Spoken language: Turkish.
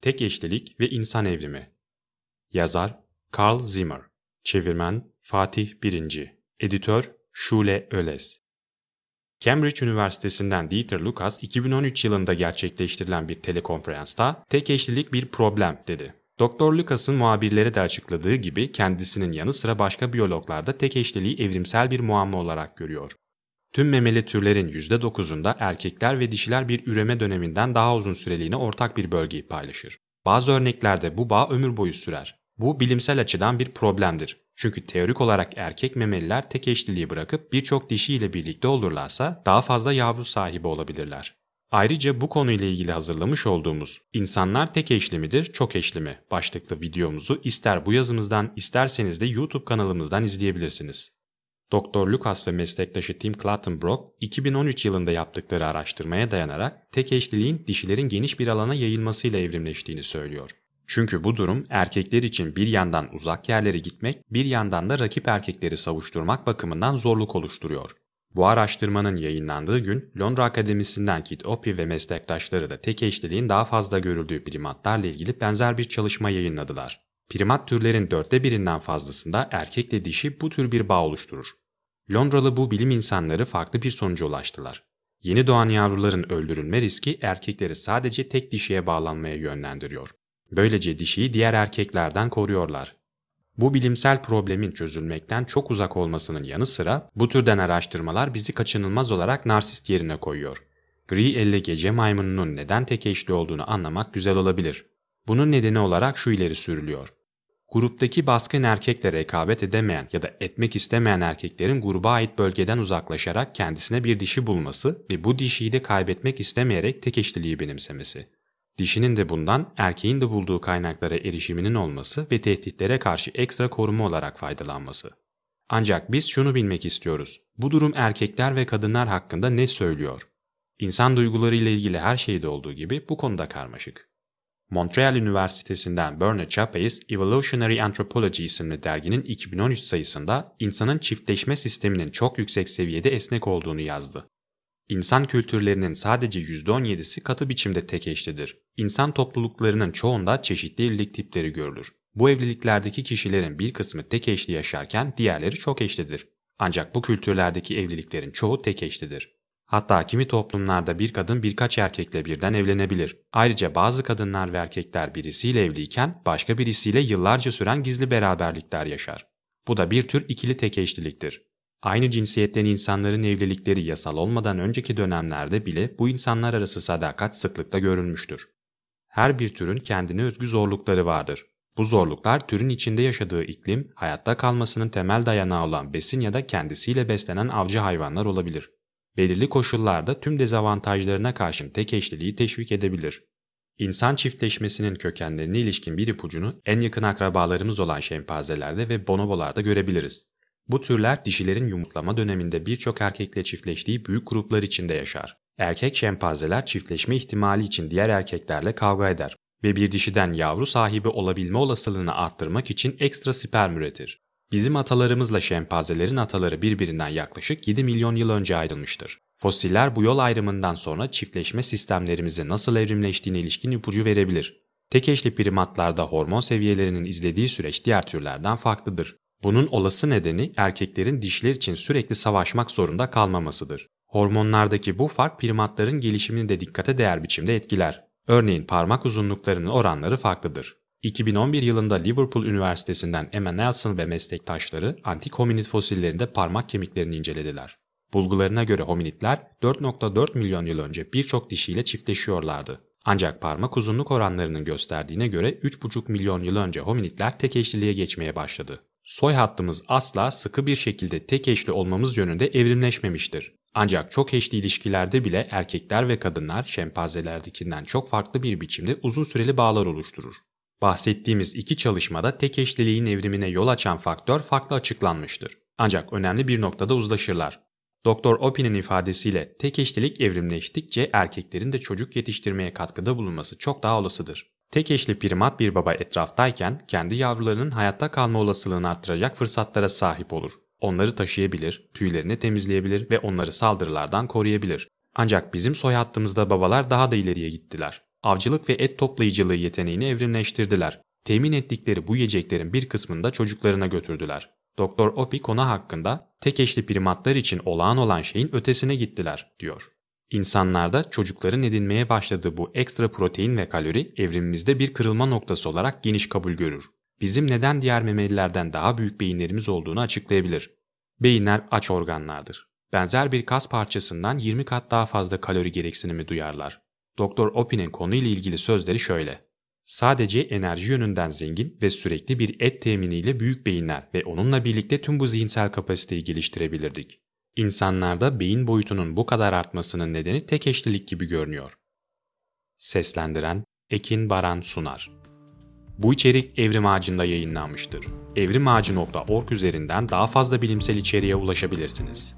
Tek eşlilik ve insan evrimi. Yazar Carl Zimmer. Çevirmen Fatih Birinci. Editör Şule Öles. Cambridge Üniversitesi'nden Dieter Lucas 2013 yılında gerçekleştirilen bir telekonferansta tek eşlilik bir problem dedi. Doktor Lucas'ın muhabirlere de açıkladığı gibi kendisinin yanı sıra başka biyologlar da tek eşliliği evrimsel bir muamma olarak görüyor. Tüm memeli türlerin %9'unda erkekler ve dişiler bir üreme döneminden daha uzun süreliğine ortak bir bölgeyi paylaşır. Bazı örneklerde bu bağ ömür boyu sürer. Bu bilimsel açıdan bir problemdir. Çünkü teorik olarak erkek memeliler tek eşliliği bırakıp birçok dişi ile birlikte olurlarsa daha fazla yavru sahibi olabilirler. Ayrıca bu konuyla ilgili hazırlamış olduğumuz İnsanlar tek eşli midir, çok eşli mi başlıklı videomuzu ister bu yazımızdan isterseniz de YouTube kanalımızdan izleyebilirsiniz. Dr. Lucas ve meslektaşı Tim Clattenbrock 2013 yılında yaptıkları araştırmaya dayanarak tek eşliliğin dişilerin geniş bir alana yayılmasıyla evrimleştiğini söylüyor. Çünkü bu durum erkekler için bir yandan uzak yerlere gitmek, bir yandan da rakip erkekleri savuşturmak bakımından zorluk oluşturuyor. Bu araştırmanın yayınlandığı gün Londra Akademisi'nden Kit Opie ve meslektaşları da tek eşliliğin daha fazla görüldüğü primatlarla ilgili benzer bir çalışma yayınladılar. Primat türlerin dörtte birinden fazlasında erkekle dişi bu tür bir bağ oluşturur. Londralı bu bilim insanları farklı bir sonuca ulaştılar. Yeni doğan yavruların öldürülme riski erkekleri sadece tek dişiye bağlanmaya yönlendiriyor. Böylece dişiyi diğer erkeklerden koruyorlar. Bu bilimsel problemin çözülmekten çok uzak olmasının yanı sıra bu türden araştırmalar bizi kaçınılmaz olarak narsist yerine koyuyor. Gri elli gece maymununun neden tek eşli olduğunu anlamak güzel olabilir. Bunun nedeni olarak şu ileri sürülüyor. Gruptaki baskın erkekle rekabet edemeyen ya da etmek istemeyen erkeklerin gruba ait bölgeden uzaklaşarak kendisine bir dişi bulması ve bu dişiyi de kaybetmek istemeyerek tek eşliliği benimsemesi. Dişinin de bundan erkeğin de bulduğu kaynaklara erişiminin olması ve tehditlere karşı ekstra koruma olarak faydalanması. Ancak biz şunu bilmek istiyoruz. Bu durum erkekler ve kadınlar hakkında ne söylüyor? İnsan duyguları ile ilgili her şeyde olduğu gibi bu konuda karmaşık. Montreal Üniversitesi'nden Bernard Chapais, Evolutionary Anthropology isimli derginin 2013 sayısında insanın çiftleşme sisteminin çok yüksek seviyede esnek olduğunu yazdı. İnsan kültürlerinin sadece %17'si katı biçimde tek eşlidir. İnsan topluluklarının çoğunda çeşitli evlilik tipleri görülür. Bu evliliklerdeki kişilerin bir kısmı tek eşli yaşarken diğerleri çok eşlidir. Ancak bu kültürlerdeki evliliklerin çoğu tek eşlidir. Hatta kimi toplumlarda bir kadın birkaç erkekle birden evlenebilir. Ayrıca bazı kadınlar ve erkekler birisiyle evliyken başka birisiyle yıllarca süren gizli beraberlikler yaşar. Bu da bir tür ikili tek eşliliktir. Aynı cinsiyetten insanların evlilikleri yasal olmadan önceki dönemlerde bile bu insanlar arası sadakat sıklıkla görülmüştür. Her bir türün kendine özgü zorlukları vardır. Bu zorluklar türün içinde yaşadığı iklim, hayatta kalmasının temel dayanağı olan besin ya da kendisiyle beslenen avcı hayvanlar olabilir. Belirli koşullarda tüm dezavantajlarına karşın tek eşliliği teşvik edebilir. İnsan çiftleşmesinin kökenlerine ilişkin bir ipucunu en yakın akrabalarımız olan şempanzelerde ve bonobolarda görebiliriz. Bu türler dişilerin yumurtlama döneminde birçok erkekle çiftleştiği büyük gruplar içinde yaşar. Erkek şempanzeler çiftleşme ihtimali için diğer erkeklerle kavga eder ve bir dişiden yavru sahibi olabilme olasılığını arttırmak için ekstra sperm üretir. Bizim atalarımızla şempanzelerin ataları birbirinden yaklaşık 7 milyon yıl önce ayrılmıştır. Fosiller bu yol ayrımından sonra çiftleşme sistemlerimizi nasıl evrimleştiğine ilişkin ipucu verebilir. Tek eşli primatlarda hormon seviyelerinin izlediği süreç diğer türlerden farklıdır. Bunun olası nedeni erkeklerin dişler için sürekli savaşmak zorunda kalmamasıdır. Hormonlardaki bu fark primatların gelişimini de dikkate değer biçimde etkiler. Örneğin parmak uzunluklarının oranları farklıdır. 2011 yılında Liverpool Üniversitesi'nden Emma Nelson ve meslektaşları antik hominid fosillerinde parmak kemiklerini incelediler. Bulgularına göre hominidler 4.4 milyon yıl önce birçok dişiyle çiftleşiyorlardı. Ancak parmak uzunluk oranlarının gösterdiğine göre 3,5 milyon yıl önce hominidler tek eşliliğe geçmeye başladı. Soy hattımız asla sıkı bir şekilde tek eşli olmamız yönünde evrimleşmemiştir. Ancak çok eşli ilişkilerde bile erkekler ve kadınlar şempanzelerdekinden çok farklı bir biçimde uzun süreli bağlar oluşturur. Bahsettiğimiz iki çalışmada tek eşliliğin evrimine yol açan faktör farklı açıklanmıştır. Ancak önemli bir noktada uzlaşırlar. Doktor Opie'nin ifadesiyle tek eşlilik evrimleştikçe erkeklerin de çocuk yetiştirmeye katkıda bulunması çok daha olasıdır. Tek eşli primat bir baba etraftayken kendi yavrularının hayatta kalma olasılığını arttıracak fırsatlara sahip olur. Onları taşıyabilir, tüylerini temizleyebilir ve onları saldırılardan koruyabilir. Ancak bizim soy hattımızda babalar daha da ileriye gittiler. Avcılık ve et toplayıcılığı yeteneğini evrimleştirdiler. Temin ettikleri bu yiyeceklerin bir kısmını da çocuklarına götürdüler. Doktor Opi konu hakkında tek eşli primatlar için olağan olan şeyin ötesine gittiler, diyor. İnsanlarda çocukların edinmeye başladığı bu ekstra protein ve kalori evrimimizde bir kırılma noktası olarak geniş kabul görür. Bizim neden diğer memelilerden daha büyük beyinlerimiz olduğunu açıklayabilir. Beyinler aç organlardır. Benzer bir kas parçasından 20 kat daha fazla kalori gereksinimi duyarlar. Doktor Opi'nin konuyla ilgili sözleri şöyle. Sadece enerji yönünden zengin ve sürekli bir et teminiyle büyük beyinler ve onunla birlikte tüm bu zihinsel kapasiteyi geliştirebilirdik. İnsanlarda beyin boyutunun bu kadar artmasının nedeni tek eşlilik gibi görünüyor. Seslendiren Ekin Baran Sunar Bu içerik Evrim Ağacı'nda yayınlanmıştır. evrimağacı.org üzerinden daha fazla bilimsel içeriğe ulaşabilirsiniz.